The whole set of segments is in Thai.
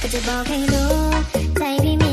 ก็จะบอกใ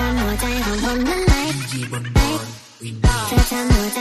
ฉันหัวใจของผมละลายเธอทำหัวใจ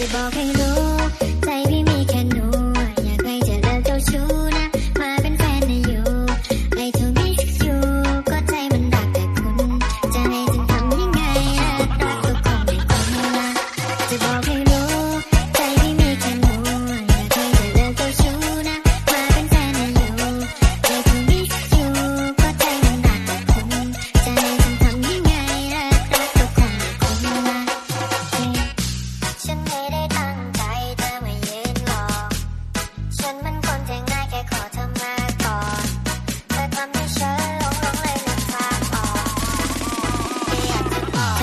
จะบอกให้รู้ใจพี่มี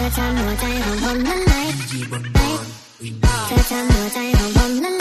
ธอทำหัวใจของผมละลายเธอทำหัวใจของผมละ